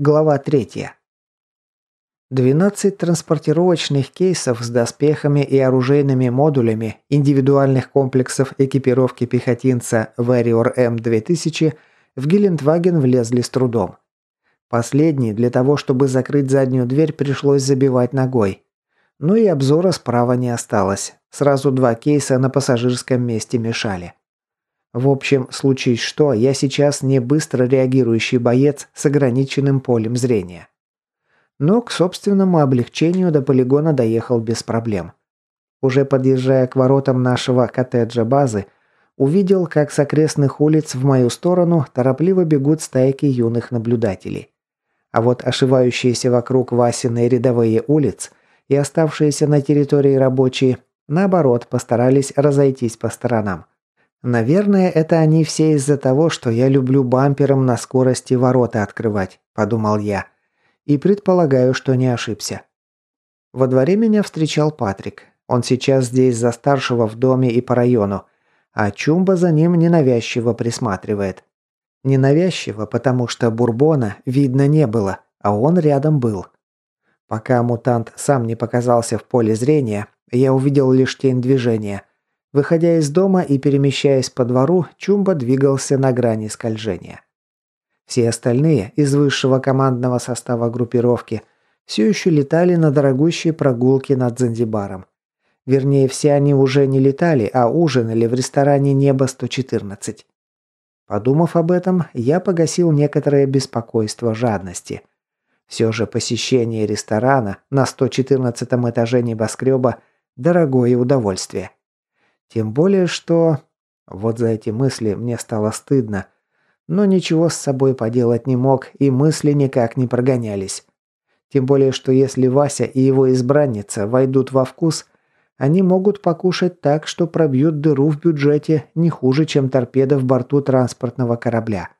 Глава 3. 12 транспортировочных кейсов с доспехами и оружейными модулями индивидуальных комплексов экипировки пехотинца Warrior M2000 в Гелендваген влезли с трудом. Последний для того, чтобы закрыть заднюю дверь, пришлось забивать ногой. Ну и обзора справа не осталось. Сразу два кейса на пассажирском месте мешали. В общем, случись что, я сейчас не быстро реагирующий боец с ограниченным полем зрения. Но к собственному облегчению до полигона доехал без проблем. Уже подъезжая к воротам нашего коттеджа базы, увидел, как с окрестных улиц в мою сторону торопливо бегут стайки юных наблюдателей. А вот ошивающиеся вокруг Васиной рядовые улиц и оставшиеся на территории рабочие, наоборот, постарались разойтись по сторонам. «Наверное, это они все из-за того, что я люблю бампером на скорости ворота открывать», – подумал я. И предполагаю, что не ошибся. Во дворе меня встречал Патрик. Он сейчас здесь за старшего в доме и по району, а Чумба за ним ненавязчиво присматривает. Ненавязчиво, потому что Бурбона видно не было, а он рядом был. Пока мутант сам не показался в поле зрения, я увидел лишь тень движения, Выходя из дома и перемещаясь по двору, Чумба двигался на грани скольжения. Все остальные из высшего командного состава группировки все еще летали на дорогущей прогулке над Занзибаром. Вернее, все они уже не летали, а ужинали в ресторане «Небо-114». Подумав об этом, я погасил некоторое беспокойство жадности. Все же посещение ресторана на 114 этаже небоскреба – дорогое удовольствие. Тем более, что... Вот за эти мысли мне стало стыдно. Но ничего с собой поделать не мог, и мысли никак не прогонялись. Тем более, что если Вася и его избранница войдут во вкус, они могут покушать так, что пробьют дыру в бюджете не хуже, чем торпеда в борту транспортного корабля.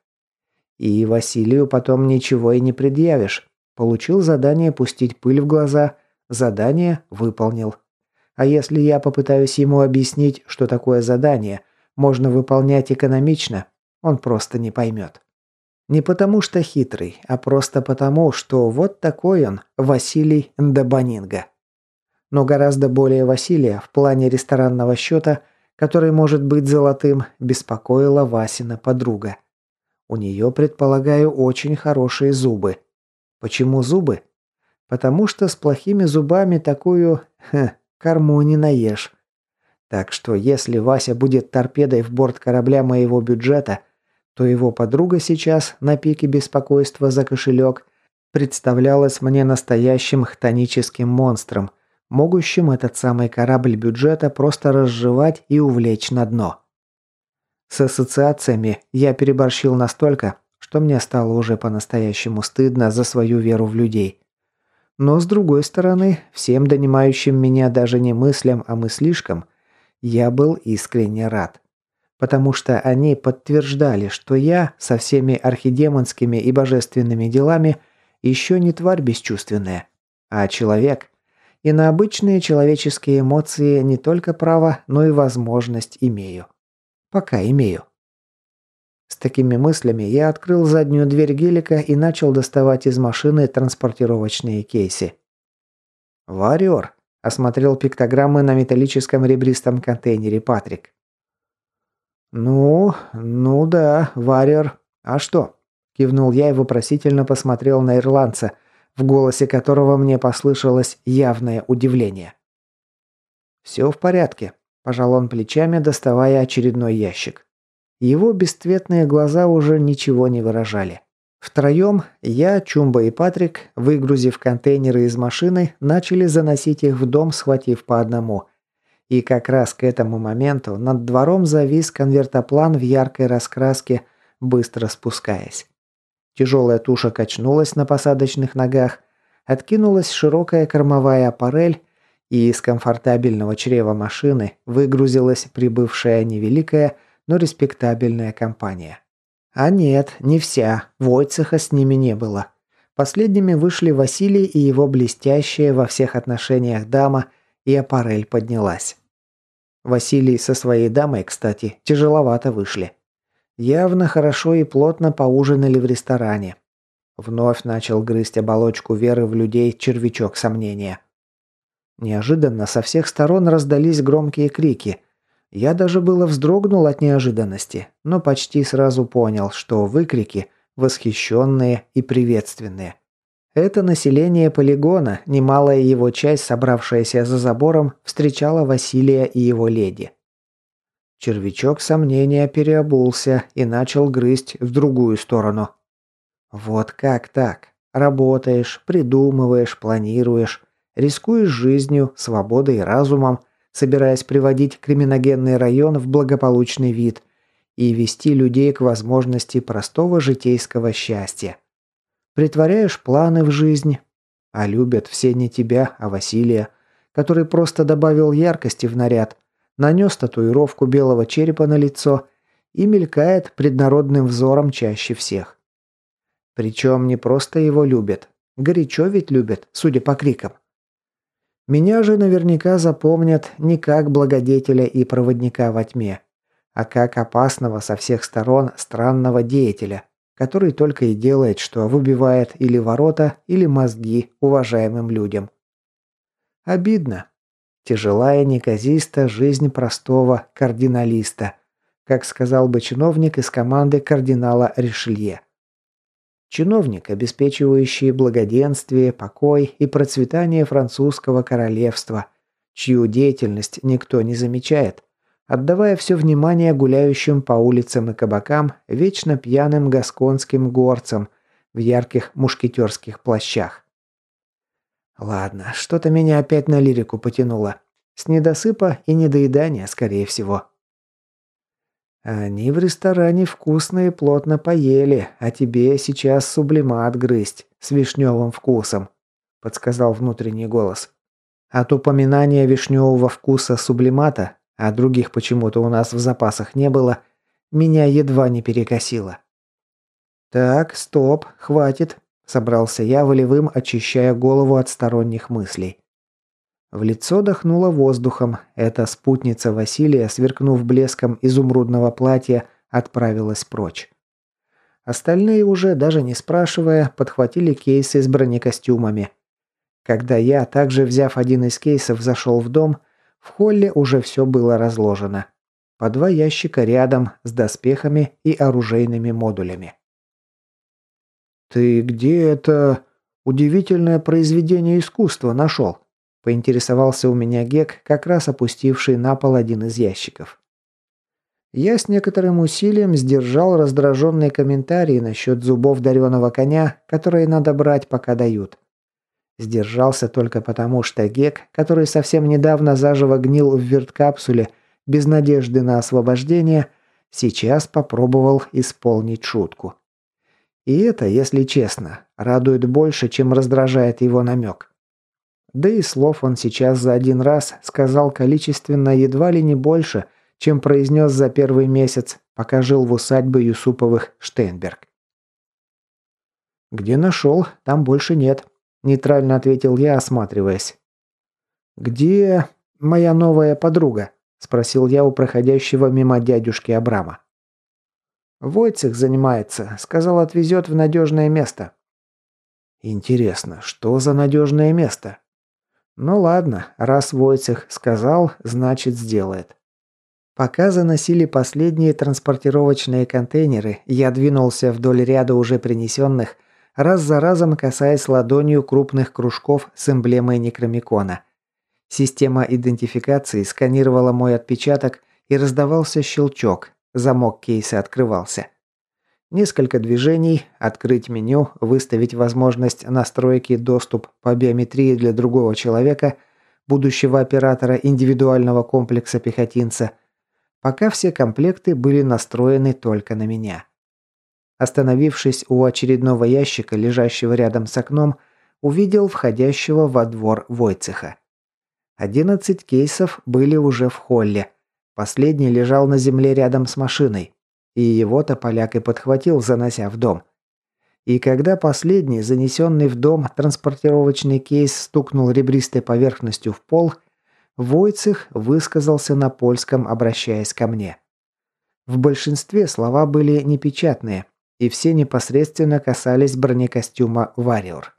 И Василию потом ничего и не предъявишь. Получил задание пустить пыль в глаза, задание выполнил. А если я попытаюсь ему объяснить, что такое задание можно выполнять экономично, он просто не поймет. Не потому что хитрый, а просто потому, что вот такой он, Василий Ndabанинга. Но гораздо более Василия в плане ресторанного счета, который может быть золотым, беспокоила Васина подруга. У нее, предполагаю, очень хорошие зубы. Почему зубы? Потому что с плохими зубами такую, хе, Корму не наешь. Так что если Вася будет торпедой в борт корабля моего бюджета, то его подруга сейчас, на пике беспокойства за кошелек, представлялась мне настоящим хтоническим монстром, могущим этот самый корабль бюджета просто разжевать и увлечь на дно. С ассоциациями я переборщил настолько, что мне стало уже по-настоящему стыдно за свою веру в людей. Но с другой стороны, всем донимающим меня даже не мыслям, а мыслишкам, я был искренне рад. Потому что они подтверждали, что я со всеми архидемонскими и божественными делами еще не тварь бесчувственная, а человек. И на обычные человеческие эмоции не только право, но и возможность имею. Пока имею. С такими мыслями я открыл заднюю дверь гелика и начал доставать из машины транспортировочные кейсы. «Варьер», – осмотрел пиктограммы на металлическом ребристом контейнере Патрик. «Ну, ну да, Варьер. А что?» – кивнул я и вопросительно посмотрел на ирландца, в голосе которого мне послышалось явное удивление. «Все в порядке», – пожал он плечами, доставая очередной ящик. Его бесцветные глаза уже ничего не выражали. Втроем, я, Чумба и Патрик, выгрузив контейнеры из машины, начали заносить их в дом, схватив по одному. И как раз к этому моменту над двором завис конвертоплан в яркой раскраске, быстро спускаясь. Тяжелая туша качнулась на посадочных ногах, откинулась широкая кормовая аппарель, и из комфортабельного чрева машины выгрузилась прибывшая невеликая, но респектабельная компания. А нет, не вся. Войцеха с ними не было. Последними вышли Василий и его блестящая во всех отношениях дама, и аппарель поднялась. Василий со своей дамой, кстати, тяжеловато вышли. Явно хорошо и плотно поужинали в ресторане. Вновь начал грызть оболочку веры в людей червячок сомнения. Неожиданно со всех сторон раздались громкие крики. Я даже было вздрогнул от неожиданности, но почти сразу понял, что выкрики восхищенные и приветственные. Это население полигона, немалая его часть, собравшаяся за забором, встречала Василия и его леди. Червячок сомнения переобулся и начал грызть в другую сторону. Вот как так? Работаешь, придумываешь, планируешь, рискуешь жизнью, свободой и разумом, собираясь приводить криминогенный район в благополучный вид и вести людей к возможности простого житейского счастья. Притворяешь планы в жизнь, а любят все не тебя, а Василия, который просто добавил яркости в наряд – нанес татуировку белого черепа на лицо и мелькает преднародным взором чаще всех. Причем не просто его любят, горячо ведь любят, судя по крикам. Меня же наверняка запомнят не как благодетеля и проводника во тьме, а как опасного со всех сторон странного деятеля, который только и делает, что выбивает или ворота, или мозги уважаемым людям. Обидно, Тяжелая неказиста жизнь простого кардиналиста, как сказал бы чиновник из команды кардинала Ришелье. Чиновник, обеспечивающий благоденствие, покой и процветание французского королевства, чью деятельность никто не замечает, отдавая все внимание гуляющим по улицам и кабакам вечно пьяным гасконским горцам в ярких мушкетерских плащах. Ладно, что-то меня опять на лирику потянуло. С недосыпа и недоедания, скорее всего. Они в ресторане вкусно и плотно поели, а тебе сейчас сублимат грызть с вишневым вкусом, подсказал внутренний голос. От упоминания вишневого вкуса сублимата, а других почему-то у нас в запасах не было, меня едва не перекосило. Так, стоп, хватит, Собрался я волевым, очищая голову от сторонних мыслей. В лицо дохнуло воздухом. Эта спутница Василия, сверкнув блеском изумрудного платья, отправилась прочь. Остальные уже, даже не спрашивая, подхватили кейсы с бронекостюмами. Когда я, также взяв один из кейсов, зашел в дом, в холле уже все было разложено. По два ящика рядом с доспехами и оружейными модулями. «Ты где это удивительное произведение искусства нашел?» – поинтересовался у меня Гек, как раз опустивший на пол один из ящиков. Я с некоторым усилием сдержал раздраженные комментарии насчет зубов дареного коня, которые надо брать, пока дают. Сдержался только потому, что Гек, который совсем недавно заживо гнил в верткапсуле без надежды на освобождение, сейчас попробовал исполнить шутку. И это, если честно, радует больше, чем раздражает его намек. Да и слов он сейчас за один раз сказал количественно едва ли не больше, чем произнес за первый месяц, пока жил в усадьбе Юсуповых Штейнберг. «Где нашел, там больше нет», – нейтрально ответил я, осматриваясь. «Где моя новая подруга?» – спросил я у проходящего мимо дядюшки Абрама. Войцех занимается. Сказал, отвезет в надежное место. Интересно, что за надежное место? Ну ладно, раз Войцех сказал, значит сделает. Пока заносили последние транспортировочные контейнеры, я двинулся вдоль ряда уже принесенных, раз за разом касаясь ладонью крупных кружков с эмблемой Некромикона. Система идентификации сканировала мой отпечаток и раздавался щелчок, Замок кейса открывался. Несколько движений, открыть меню, выставить возможность настройки доступ по биометрии для другого человека, будущего оператора индивидуального комплекса пехотинца, пока все комплекты были настроены только на меня. Остановившись у очередного ящика, лежащего рядом с окном, увидел входящего во двор Войцеха. Одиннадцать кейсов были уже в холле – Последний лежал на земле рядом с машиной, и его-то поляк и подхватил, занося в дом. И когда последний, занесенный в дом, транспортировочный кейс стукнул ребристой поверхностью в пол, Войцех высказался на польском, обращаясь ко мне. В большинстве слова были непечатные, и все непосредственно касались бронекостюма «Варриор».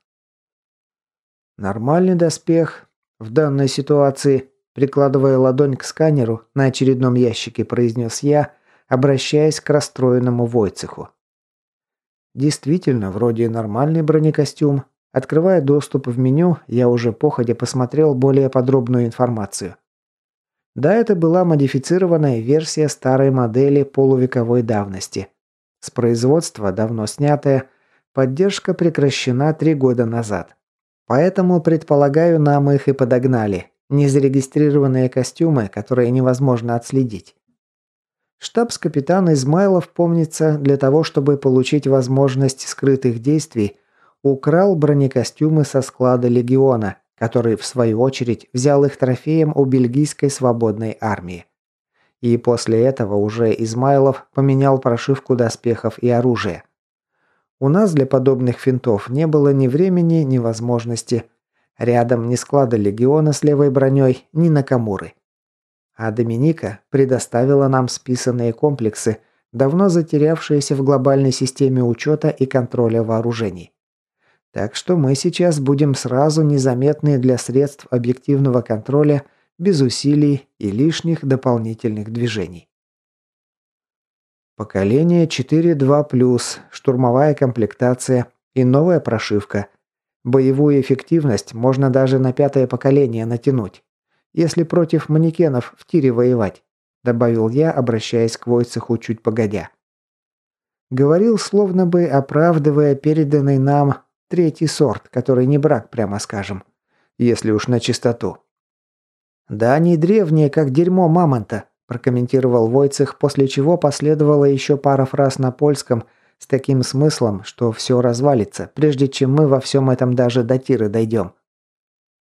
Нормальный доспех в данной ситуации, прикладывая ладонь к сканеру на очередном ящике, произнес я, обращаясь к расстроенному Войцеху. Действительно, вроде нормальный бронекостюм. Открывая доступ в меню, я уже походя посмотрел более подробную информацию. Да, это была модифицированная версия старой модели полувековой давности. С производства давно снятая, поддержка прекращена три года назад. Поэтому, предполагаю, нам их и подогнали. Незарегистрированные костюмы, которые невозможно отследить. Штабс-капитан Измайлов, помнится, для того, чтобы получить возможность скрытых действий, украл бронекостюмы со склада легиона, который, в свою очередь, взял их трофеем у бельгийской свободной армии. И после этого уже Измайлов поменял прошивку доспехов и оружия. У нас для подобных финтов не было ни времени, ни возможности. Рядом ни склада легиона с левой броней, ни Накамуры. А Доминика предоставила нам списанные комплексы, давно затерявшиеся в глобальной системе учета и контроля вооружений. Так что мы сейчас будем сразу незаметны для средств объективного контроля без усилий и лишних дополнительных движений. Поколение 4.2+, штурмовая комплектация и новая прошивка. Боевую эффективность можно даже на пятое поколение натянуть, если против манекенов в тире воевать, добавил я, обращаясь к Войцеху чуть погодя. Говорил, словно бы оправдывая переданный нам третий сорт, который не брак, прямо скажем, если уж на чистоту. Да они древние, как дерьмо мамонта, прокомментировал Войцех, после чего последовала еще пара фраз на польском с таким смыслом, что все развалится, прежде чем мы во всем этом даже до Тиры дойдем.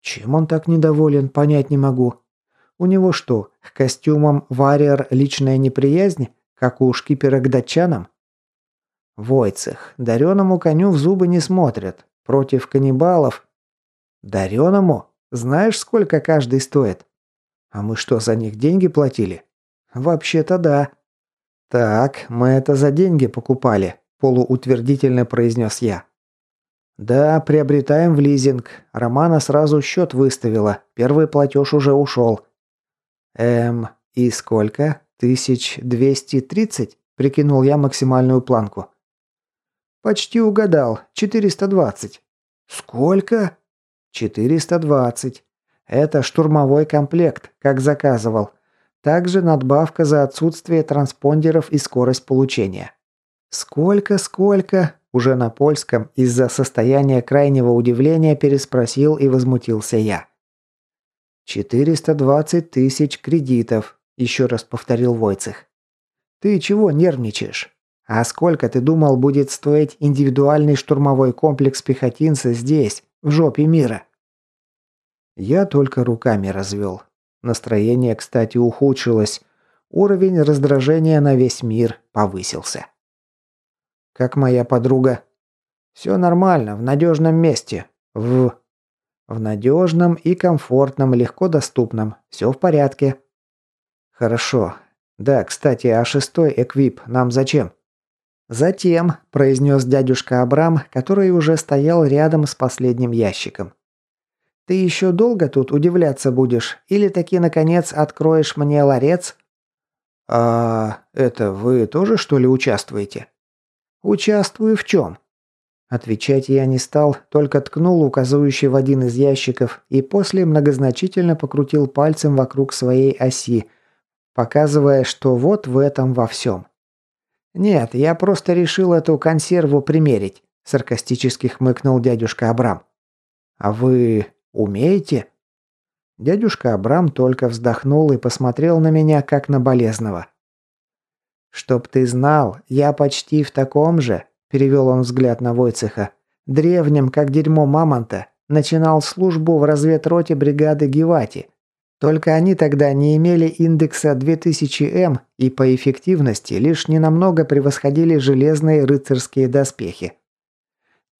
Чем он так недоволен, понять не могу. У него что, к костюмам варьер личная неприязнь, как у шкипера к датчанам? Войцех, дареному коню в зубы не смотрят. Против каннибалов. Дареному? Знаешь, сколько каждый стоит? А мы что, за них деньги платили? Вообще-то да. Так, мы это за деньги покупали, полуутвердительно произнес я. Да, приобретаем в лизинг. Романа сразу счет выставила. Первый платеж уже ушел. Эм, и сколько? Тысяч двести тридцать? Прикинул я максимальную планку. Почти угадал. Четыреста двадцать. Сколько? Четыреста двадцать. Это штурмовой комплект, как заказывал. Также надбавка за отсутствие транспондеров и скорость получения. Сколько, сколько? Уже на польском из-за состояния крайнего удивления переспросил и возмутился я. «420 тысяч кредитов», – еще раз повторил Войцех. «Ты чего нервничаешь? А сколько, ты думал, будет стоить индивидуальный штурмовой комплекс пехотинца здесь, в жопе мира?» Я только руками развел. Настроение, кстати, ухудшилось. Уровень раздражения на весь мир повысился. Как моя подруга. Все нормально, в надежном месте. В... В надежном и комфортном, легко доступном. Все в порядке. Хорошо. Да, кстати, а шестой эквип нам зачем? Затем, произнес дядюшка Абрам, который уже стоял рядом с последним ящиком. Ты еще долго тут удивляться будешь? Или таки, наконец, откроешь мне ларец?» «А это вы тоже, что ли, участвуете?» «Участвую в чем?» Отвечать я не стал, только ткнул указывающий в один из ящиков и после многозначительно покрутил пальцем вокруг своей оси, показывая, что вот в этом во всем. «Нет, я просто решил эту консерву примерить», – саркастически хмыкнул дядюшка Абрам. «А вы Умеете?» Дядюшка Абрам только вздохнул и посмотрел на меня, как на болезного. «Чтоб ты знал, я почти в таком же», – перевел он взгляд на Войцеха, – «древнем, как дерьмо мамонта, начинал службу в разведроте бригады Гевати. Только они тогда не имели индекса 2000М и по эффективности лишь ненамного превосходили железные рыцарские доспехи.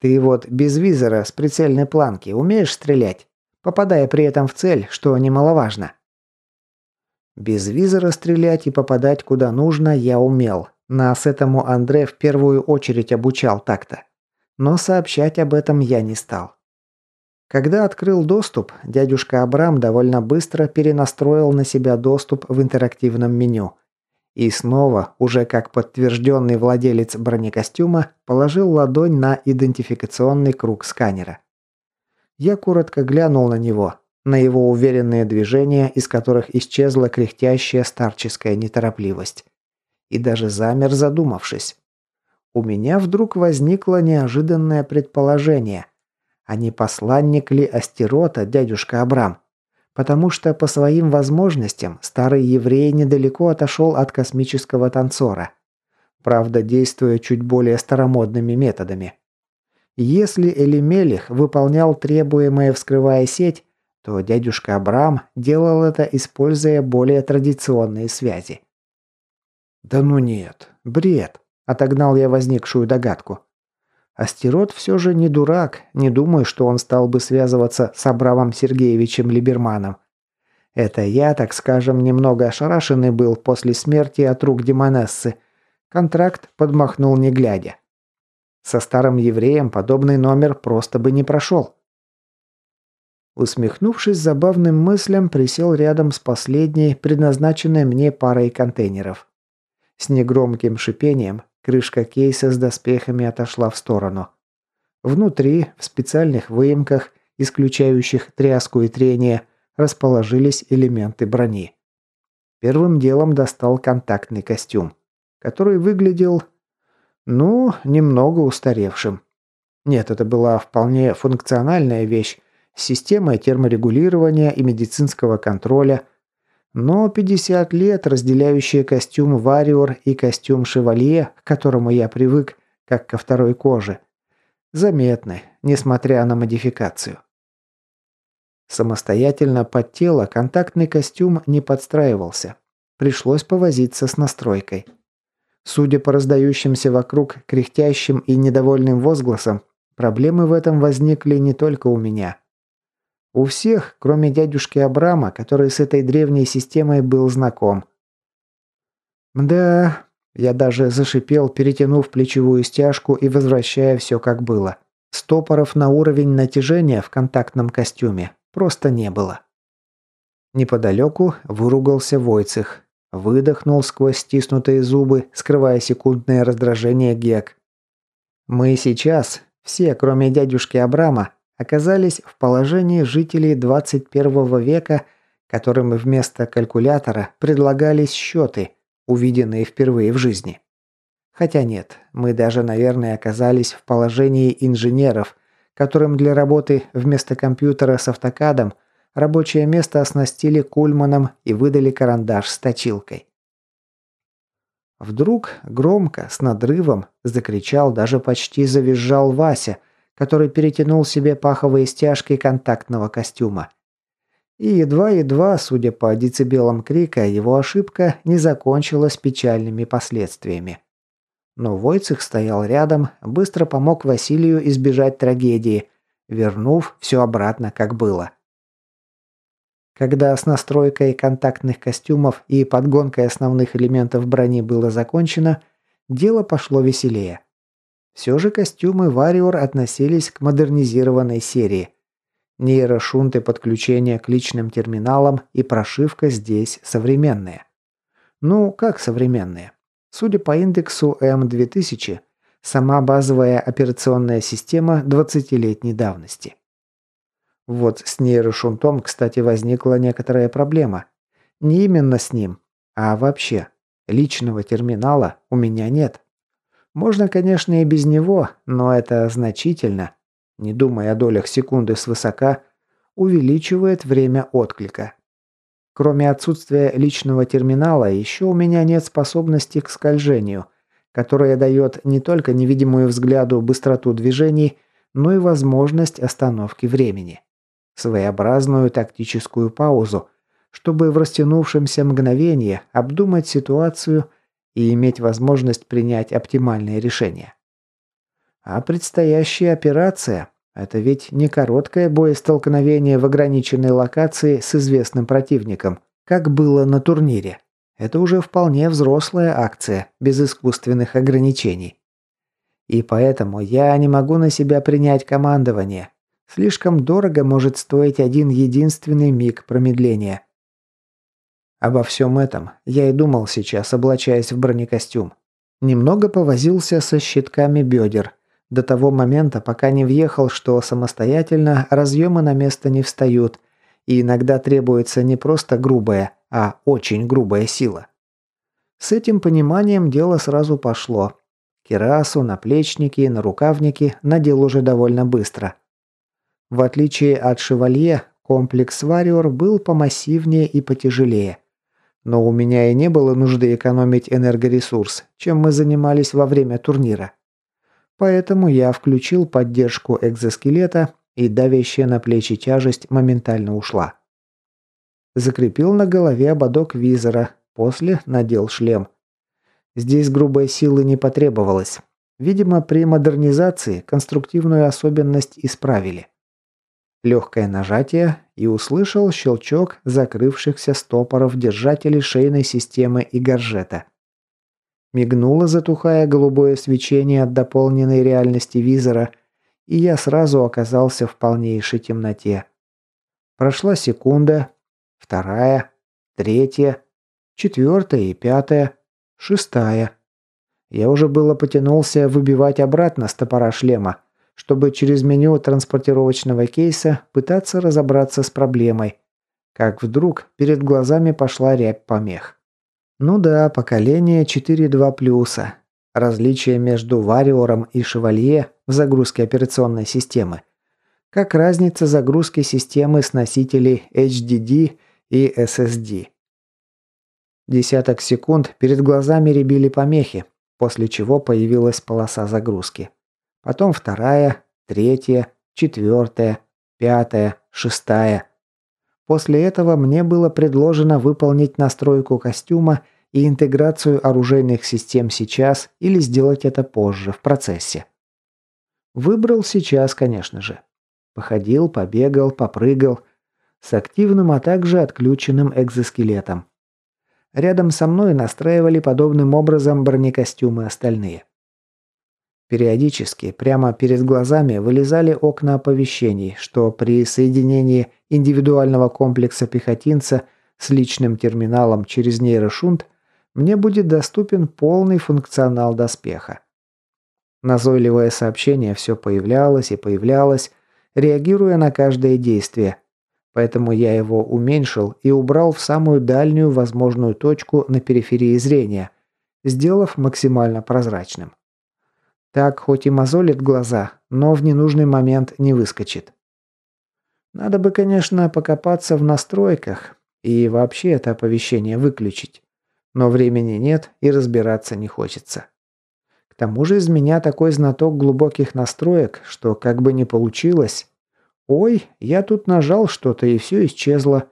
Ты вот без визора с прицельной планки умеешь стрелять, попадая при этом в цель, что немаловажно. Без визора стрелять и попадать куда нужно я умел, Нас этому Андре в первую очередь обучал так-то. Но сообщать об этом я не стал. Когда открыл доступ, дядюшка Абрам довольно быстро перенастроил на себя доступ в интерактивном меню. И снова, уже как подтвержденный владелец бронекостюма, положил ладонь на идентификационный круг сканера. Я коротко глянул на него, на его уверенные движения, из которых исчезла кряхтящая старческая неторопливость. И даже замер, задумавшись. У меня вдруг возникло неожиданное предположение. А не посланник ли Астерота, дядюшка Абрам? Потому что по своим возможностям старый еврей недалеко отошел от космического танцора. Правда, действуя чуть более старомодными методами. Если Элимелих выполнял требуемое, вскрывая сеть, то дядюшка Абрам делал это, используя более традиционные связи. «Да ну нет, бред», – отогнал я возникшую догадку. Астерот все же не дурак, не думаю, что он стал бы связываться с Абрамом Сергеевичем Либерманом. Это я, так скажем, немного ошарашенный был после смерти от рук Демонессы. Контракт подмахнул не глядя. Со старым евреем подобный номер просто бы не прошел. Усмехнувшись забавным мыслям, присел рядом с последней, предназначенной мне парой контейнеров. С негромким шипением крышка кейса с доспехами отошла в сторону. Внутри, в специальных выемках, исключающих тряску и трение, расположились элементы брони. Первым делом достал контактный костюм, который выглядел, ну, немного устаревшим. Нет, это была вполне функциональная вещь, системой терморегулирования и медицинского контроля, но 50 лет, разделяющие костюм Вариор и костюм Шевалье, к которому я привык, как ко второй коже, заметны, несмотря на модификацию. Самостоятельно под тело контактный костюм не подстраивался. Пришлось повозиться с настройкой. Судя по раздающимся вокруг кряхтящим и недовольным возгласам, проблемы в этом возникли не только у меня. У всех, кроме дядюшки Абрама, который с этой древней системой был знаком. Да, я даже зашипел, перетянув плечевую стяжку и возвращая все как было. Стопоров на уровень натяжения в контактном костюме просто не было. Неподалеку выругался Войцех. Выдохнул сквозь стиснутые зубы, скрывая секундное раздражение Гек. Мы сейчас, все, кроме дядюшки Абрама, оказались в положении жителей 21 века, которым вместо калькулятора предлагались счеты, увиденные впервые в жизни. Хотя нет, мы даже, наверное, оказались в положении инженеров, которым для работы вместо компьютера с автокадом рабочее место оснастили кульманом и выдали карандаш с точилкой. Вдруг громко, с надрывом, закричал, даже почти завизжал Вася – который перетянул себе паховые стяжки контактного костюма. И едва-едва, судя по децибелам крика, его ошибка не закончилась печальными последствиями. Но Войцех стоял рядом, быстро помог Василию избежать трагедии, вернув все обратно, как было. Когда с настройкой контактных костюмов и подгонкой основных элементов брони было закончено, дело пошло веселее. Все же костюмы Вариор относились к модернизированной серии. Нейрошунты подключения к личным терминалам и прошивка здесь современные. Ну, как современные? Судя по индексу М2000, сама базовая операционная система 20-летней давности. Вот с нейрошунтом, кстати, возникла некоторая проблема. Не именно с ним, а вообще. Личного терминала у меня нет. Можно, конечно, и без него, но это значительно, не думая о долях секунды свысока, увеличивает время отклика. Кроме отсутствия личного терминала, еще у меня нет способности к скольжению, которая дает не только невидимую взгляду быстроту движений, но и возможность остановки времени. Своеобразную тактическую паузу, чтобы в растянувшемся мгновении обдумать ситуацию – и иметь возможность принять оптимальное решение. А предстоящая операция – это ведь не короткое боестолкновение в ограниченной локации с известным противником, как было на турнире. Это уже вполне взрослая акция, без искусственных ограничений. И поэтому я не могу на себя принять командование. Слишком дорого может стоить один единственный миг промедления. Обо всем этом я и думал сейчас, облачаясь в бронекостюм. Немного повозился со щитками бедер. До того момента, пока не въехал, что самостоятельно разъемы на место не встают, и иногда требуется не просто грубая, а очень грубая сила. С этим пониманием дело сразу пошло. Кирасу, наплечники нарукавники надел уже довольно быстро. В отличие от «Шевалье», комплекс «Вариор» был помассивнее и потяжелее. Но у меня и не было нужды экономить энергоресурс, чем мы занимались во время турнира. Поэтому я включил поддержку экзоскелета, и давящая на плечи тяжесть моментально ушла. Закрепил на голове ободок визора, после надел шлем. Здесь грубой силы не потребовалось. Видимо, при модернизации конструктивную особенность исправили. Легкое нажатие и услышал щелчок закрывшихся стопоров держателей шейной системы и горжета. Мигнуло, затухая голубое свечение от дополненной реальности визора, и я сразу оказался в полнейшей темноте. Прошла секунда, вторая, третья, четвертая и пятая, шестая. Я уже было потянулся выбивать обратно с топора шлема, чтобы через меню транспортировочного кейса пытаться разобраться с проблемой. Как вдруг перед глазами пошла рябь помех. Ну да, поколение 4.2+. Различие между Вариором и Шевалье в загрузке операционной системы. Как разница загрузки системы с носителей HDD и SSD. Десяток секунд перед глазами рябили помехи, после чего появилась полоса загрузки. Потом вторая, третья, четвертая, пятая, шестая. После этого мне было предложено выполнить настройку костюма и интеграцию оружейных систем сейчас или сделать это позже, в процессе. Выбрал сейчас, конечно же. Походил, побегал, попрыгал. С активным, а также отключенным экзоскелетом. Рядом со мной настраивали подобным образом бронекостюмы остальные. Периодически прямо перед глазами вылезали окна оповещений, что при соединении индивидуального комплекса пехотинца с личным терминалом через нейрошунт мне будет доступен полный функционал доспеха. Назойливое сообщение все появлялось и появлялось, реагируя на каждое действие. Поэтому я его уменьшил и убрал в самую дальнюю возможную точку на периферии зрения, сделав максимально прозрачным. Так хоть и мозолит глаза, но в ненужный момент не выскочит. Надо бы, конечно, покопаться в настройках и вообще это оповещение выключить. Но времени нет и разбираться не хочется. К тому же из меня такой знаток глубоких настроек, что как бы ни получилось... Ой, я тут нажал что-то и все исчезло.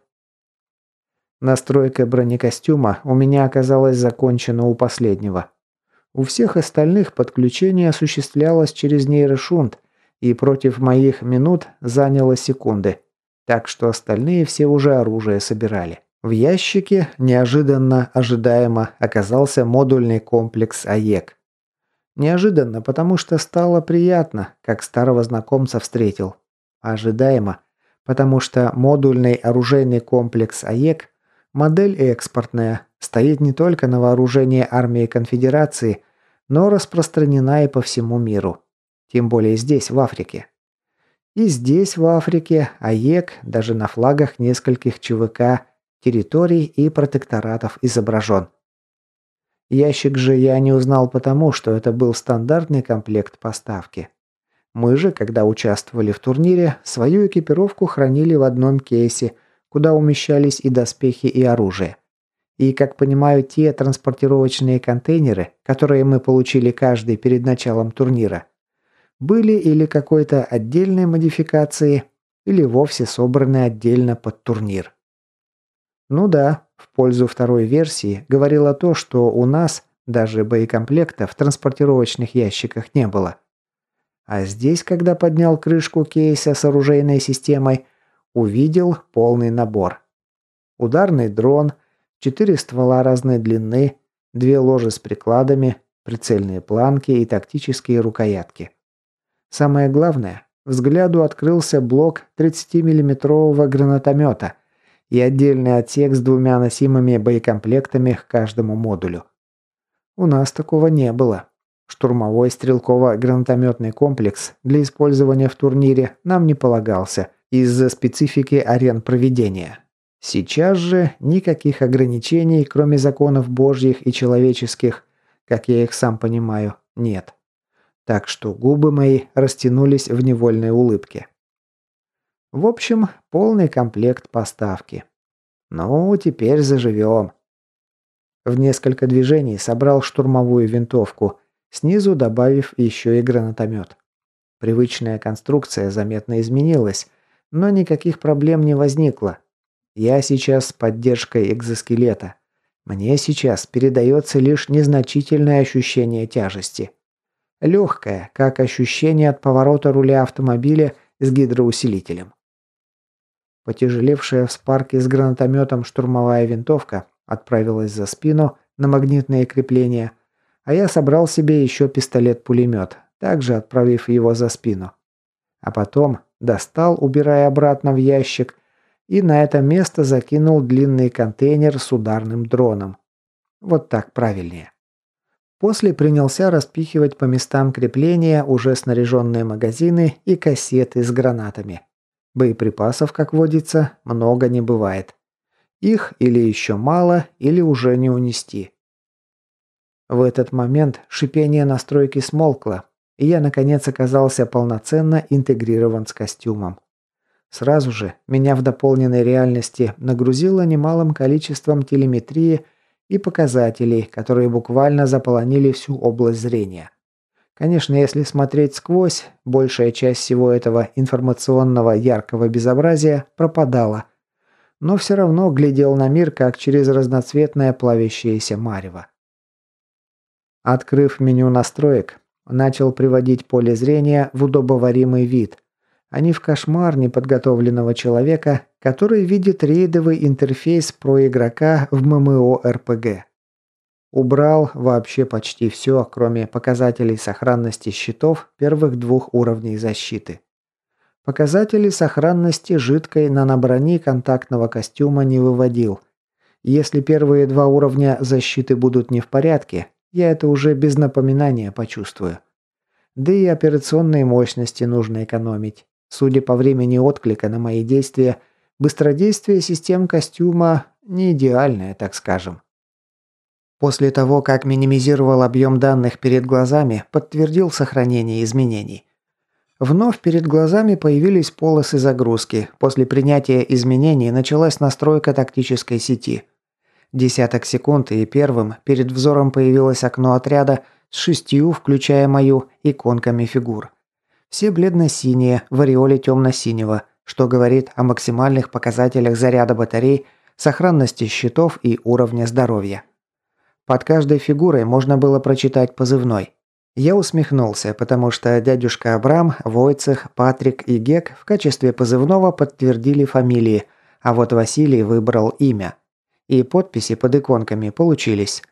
Настройка бронекостюма у меня оказалась закончена у последнего. У всех остальных подключение осуществлялось через нейрошунт, и против моих минут заняло секунды. Так что остальные все уже оружие собирали. В ящике, неожиданно ожидаемо, оказался модульный комплекс АЕК. Неожиданно, потому что стало приятно, как старого знакомца встретил. Ожидаемо, потому что модульный оружейный комплекс АЕК – модель экспортная, стоит не только на вооружении армии конфедерации, но распространена и по всему миру. Тем более здесь, в Африке. И здесь, в Африке, АЕК даже на флагах нескольких ЧВК, территорий и протекторатов изображен. Ящик же я не узнал потому, что это был стандартный комплект поставки. Мы же, когда участвовали в турнире, свою экипировку хранили в одном кейсе, куда умещались и доспехи, и оружие. И, как понимаю, те транспортировочные контейнеры, которые мы получили каждый перед началом турнира, были или какой-то отдельной модификации, или вовсе собраны отдельно под турнир. Ну да, в пользу второй версии говорило то, что у нас даже боекомплекта в транспортировочных ящиках не было. А здесь, когда поднял крышку кейса с оружейной системой, увидел полный набор. Ударный дрон – четыре ствола разной длины, две ложи с прикладами, прицельные планки и тактические рукоятки. Самое главное, взгляду открылся блок 30-миллиметрового гранатомета и отдельный отсек с двумя носимыми боекомплектами к каждому модулю. У нас такого не было. Штурмовой стрелково-гранатометный комплекс для использования в турнире нам не полагался из-за специфики арен проведения. Сейчас же никаких ограничений, кроме законов божьих и человеческих, как я их сам понимаю, нет. Так что губы мои растянулись в невольной улыбке. В общем, полный комплект поставки. Ну, теперь заживем. В несколько движений собрал штурмовую винтовку – снизу добавив еще и гранатомет. Привычная конструкция заметно изменилась, но никаких проблем не возникло. Я сейчас с поддержкой экзоскелета. Мне сейчас передается лишь незначительное ощущение тяжести. Легкое, как ощущение от поворота руля автомобиля с гидроусилителем. Потяжелевшая в спарке с гранатометом штурмовая винтовка отправилась за спину на магнитные крепления, а я собрал себе еще пистолет-пулемет, также отправив его за спину. А потом достал, убирая обратно в ящик, и на это место закинул длинный контейнер с ударным дроном. Вот так правильнее. После принялся распихивать по местам крепления уже снаряженные магазины и кассеты с гранатами. Боеприпасов, как водится, много не бывает. Их или еще мало, или уже не унести. В этот момент шипение настройки смолкло, и я наконец оказался полноценно интегрирован с костюмом. Сразу же меня в дополненной реальности нагрузило немалым количеством телеметрии и показателей, которые буквально заполонили всю область зрения. Конечно, если смотреть сквозь, большая часть всего этого информационного яркого безобразия пропадала, но все равно глядел на мир как через разноцветное плавящееся марево. Открыв меню настроек, начал приводить поле зрения в удобоваримый вид, не в кошмар неподготовленного человека, который видит рейдовый интерфейс про игрока в ММО-РПГ. Убрал вообще почти все, кроме показателей сохранности щитов первых двух уровней защиты. Показатели сохранности жидкой наноброни контактного костюма не выводил. Если первые два уровня защиты будут не в порядке, я это уже без напоминания почувствую. Да и операционные мощности нужно экономить. Судя по времени отклика на мои действия, быстродействие систем костюма не идеальное, так скажем. После того, как минимизировал объем данных перед глазами, подтвердил сохранение изменений. Вновь перед глазами появились полосы загрузки. После принятия изменений началась настройка тактической сети – Десяток секунд, и первым перед взором появилось окно отряда с шестью, включая мою, иконками фигур. Все бледно-синие, в ореоле темно-синего, что говорит о максимальных показателях заряда батарей, сохранности щитов и уровня здоровья. Под каждой фигурой можно было прочитать позывной. Я усмехнулся, потому что дядюшка Абрам, Войцех, Патрик и Гек в качестве позывного подтвердили фамилии, а вот Василий выбрал имя – и подписи под иконками получились.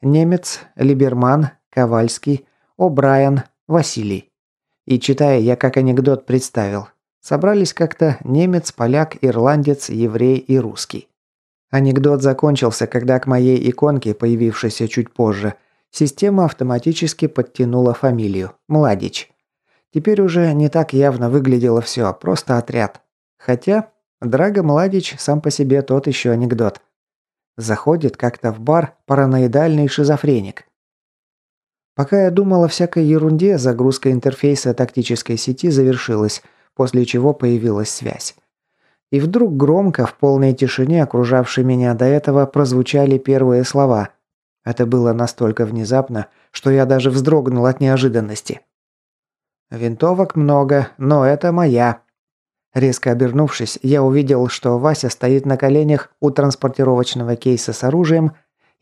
Немец, Либерман, Ковальский, О'Брайен, Василий. И читая, я как анекдот представил. Собрались как-то немец, поляк, ирландец, еврей и русский. Анекдот закончился, когда к моей иконке, появившейся чуть позже, система автоматически подтянула фамилию – Младич. Теперь уже не так явно выглядело все, просто отряд. Хотя, Драго Младич сам по себе тот еще анекдот. Заходит как-то в бар параноидальный шизофреник. Пока я думал о всякой ерунде, загрузка интерфейса тактической сети завершилась, после чего появилась связь. И вдруг громко, в полной тишине, окружавшей меня до этого, прозвучали первые слова. Это было настолько внезапно, что я даже вздрогнул от неожиданности. «Винтовок много, но это моя», Резко обернувшись, я увидел, что Вася стоит на коленях у транспортировочного кейса с оружием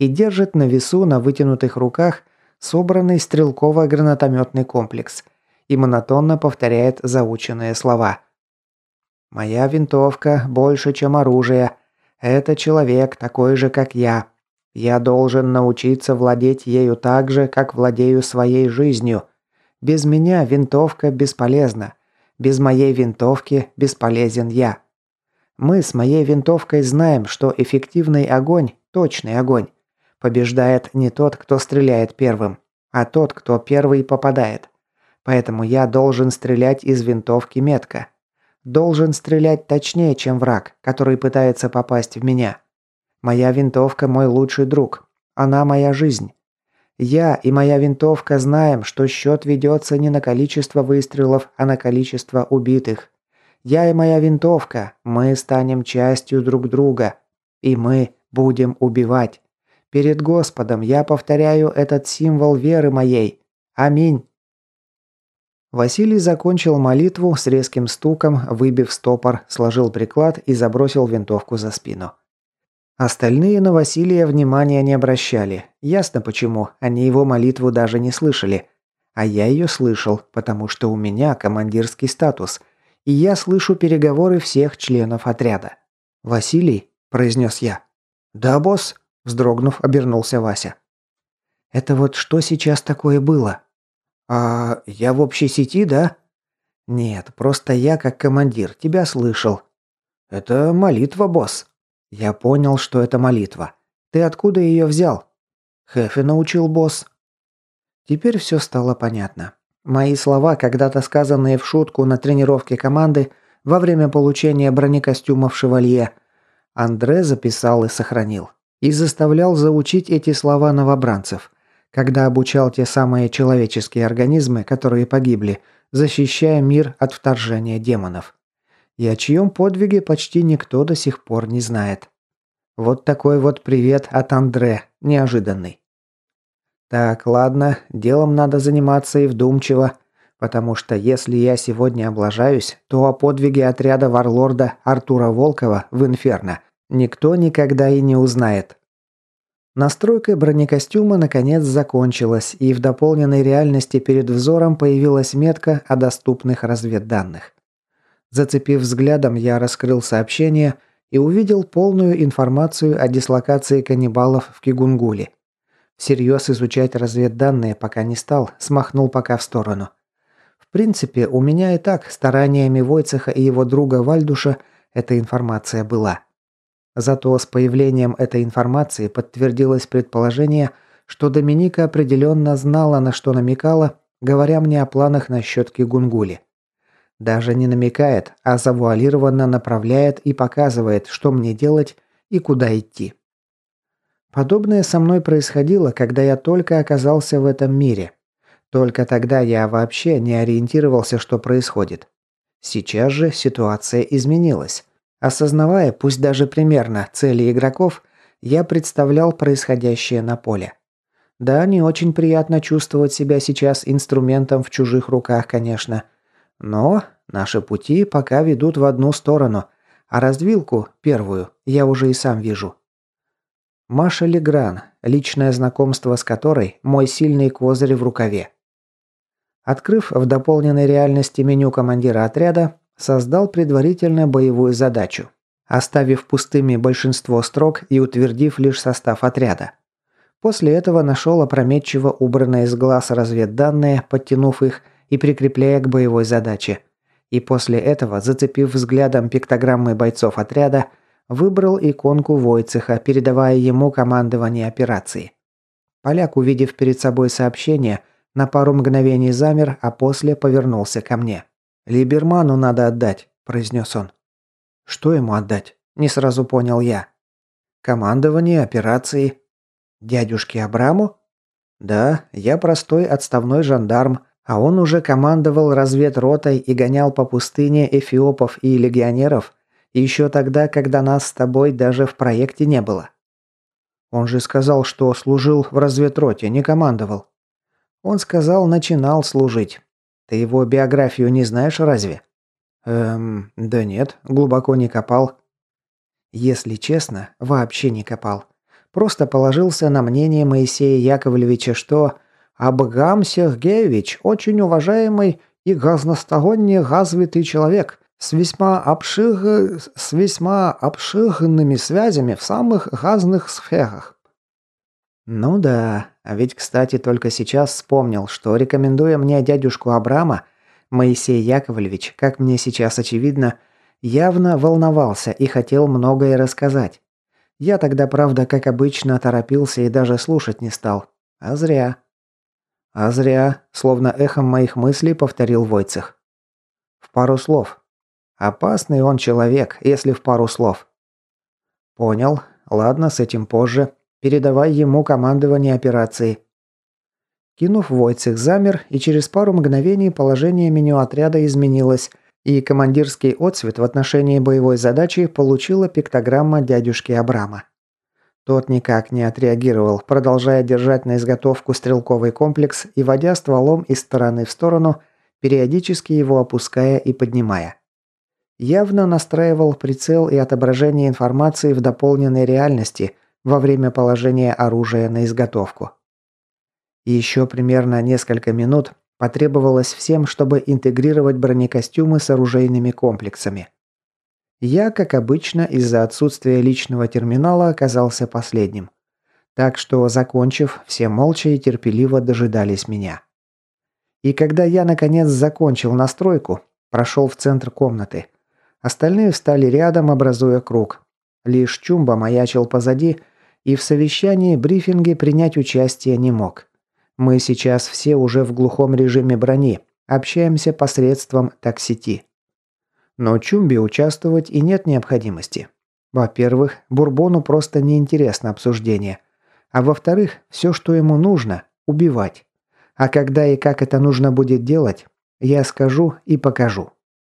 и держит на весу на вытянутых руках собранный стрелково-гранатометный комплекс и монотонно повторяет заученные слова. «Моя винтовка больше, чем оружие. Это человек, такой же, как я. Я должен научиться владеть ею так же, как владею своей жизнью. Без меня винтовка бесполезна. Без моей винтовки бесполезен я. Мы с моей винтовкой знаем, что эффективный огонь, точный огонь, побеждает не тот, кто стреляет первым, а тот, кто первый попадает. Поэтому я должен стрелять из винтовки метко. Должен стрелять точнее, чем враг, который пытается попасть в меня. Моя винтовка мой лучший друг. Она моя жизнь. Я и моя винтовка знаем, что счет ведется не на количество выстрелов, а на количество убитых. Я и моя винтовка, мы станем частью друг друга. И мы будем убивать. Перед Господом я повторяю этот символ веры моей. Аминь. Василий закончил молитву с резким стуком, выбив стопор, сложил приклад и забросил винтовку за спину. Остальные на Василия внимания не обращали. Ясно почему, они его молитву даже не слышали. А я ее слышал, потому что у меня командирский статус – и я слышу переговоры всех членов отряда. «Василий?» – произнес я. «Да, босс», – вздрогнув, обернулся Вася. «Это вот что сейчас такое было?» «А я в общей сети, да?» «Нет, просто я, как командир, тебя слышал». «Это молитва, босс». «Я понял, что это молитва. Ты откуда ее взял?» «Хэфи научил, босс». Теперь все стало понятно. Мои слова, когда-то сказанные в шутку на тренировке команды во время получения бронекостюмов «Шевалье», Андре записал и сохранил. И заставлял заучить эти слова новобранцев, когда обучал те самые человеческие организмы, которые погибли, защищая мир от вторжения демонов. И о чьем подвиге почти никто до сих пор не знает. Вот такой вот привет от Андре, неожиданный. Так, ладно, делом надо заниматься и вдумчиво, потому что если я сегодня облажаюсь, то о подвиге отряда варлорда Артура Волкова в Инферно никто никогда и не узнает. Настройка бронекостюма наконец закончилась, и в дополненной реальности перед взором появилась метка о доступных разведданных. Зацепив взглядом, я раскрыл сообщение и увидел полную информацию о дислокации каннибалов в Кигунгуле. Всерьез изучать разведданные пока не стал, смахнул пока в сторону. В принципе, у меня и так стараниями Войцеха и его друга Вальдуша эта информация была. Зато с появлением этой информации подтвердилось предположение, что Доминика определенно знала, на что намекала, говоря мне о планах насчет Кигунгули. Даже не намекает, а завуалированно направляет и показывает, что мне делать и куда идти. Подобное со мной происходило, когда я только оказался в этом мире. Только тогда я вообще не ориентировался, что происходит. Сейчас же ситуация изменилась. Осознавая, пусть даже примерно, цели игроков, я представлял происходящее на поле. Да, не очень приятно чувствовать себя сейчас инструментом в чужих руках, конечно. Но наши пути пока ведут в одну сторону, а развилку, первую, я уже и сам вижу. Маша Легран, личное знакомство с которой – мой сильный козырь в рукаве. Открыв в дополненной реальности меню командира отряда, создал предварительно боевую задачу, оставив пустыми большинство строк и утвердив лишь состав отряда. После этого нашел опрометчиво убранные с глаз разведданные, подтянув их и прикрепляя к боевой задаче. И после этого, зацепив взглядом пиктограммы бойцов отряда – Выбрал иконку Войцеха, передавая ему командование операции. Поляк, увидев перед собой сообщение, на пару мгновений замер, а после повернулся ко мне. «Либерману надо отдать», – произнес он. «Что ему отдать?» – не сразу понял я. «Командование операции». «Дядюшке Абраму?» «Да, я простой отставной жандарм, а он уже командовал разведротой и гонял по пустыне эфиопов и легионеров, еще тогда, когда нас с тобой даже в проекте не было. Он же сказал, что служил в разведроте, не командовал. Он сказал, начинал служить. Ты его биографию не знаешь разве? Эм, да нет, глубоко не копал. Если честно, вообще не копал. Просто положился на мнение Моисея Яковлевича, что Абгам Сергеевич очень уважаемый и газносторонне развитый человек, с весьма обшиг... с весьма обширными связями в самых разных сферах. Ну да, а ведь, кстати, только сейчас вспомнил, что, рекомендуя мне дядюшку Абрама, Моисей Яковлевич, как мне сейчас очевидно, явно волновался и хотел многое рассказать. Я тогда, правда, как обычно, торопился и даже слушать не стал. А зря. А зря, словно эхом моих мыслей повторил Войцех. В пару слов. Опасный он человек, если в пару слов. Понял. Ладно, с этим позже. Передавай ему командование операции. Кинув Войцех замер, и через пару мгновений положение меню отряда изменилось, и командирский отсвет в отношении боевой задачи получила пиктограмма дядюшки Абрама. Тот никак не отреагировал, продолжая держать на изготовку стрелковый комплекс и водя стволом из стороны в сторону, периодически его опуская и поднимая. Явно настраивал прицел и отображение информации в дополненной реальности во время положения оружия на изготовку. еще примерно несколько минут потребовалось всем, чтобы интегрировать бронекостюмы с оружейными комплексами. Я, как обычно, из-за отсутствия личного терминала оказался последним. Так что, закончив, все молча и терпеливо дожидались меня. И когда я, наконец, закончил настройку, прошел в центр комнаты. Остальные встали рядом, образуя круг. Лишь Чумба маячил позади, и в совещании, брифинге принять участие не мог. Мы сейчас все уже в глухом режиме брони, общаемся посредством таксити. Но Чумби участвовать и нет необходимости. Во-первых, Бурбону просто неинтересно обсуждение. А во-вторых, все, что ему нужно – убивать. А когда и как это нужно будет делать, я скажу и покажу.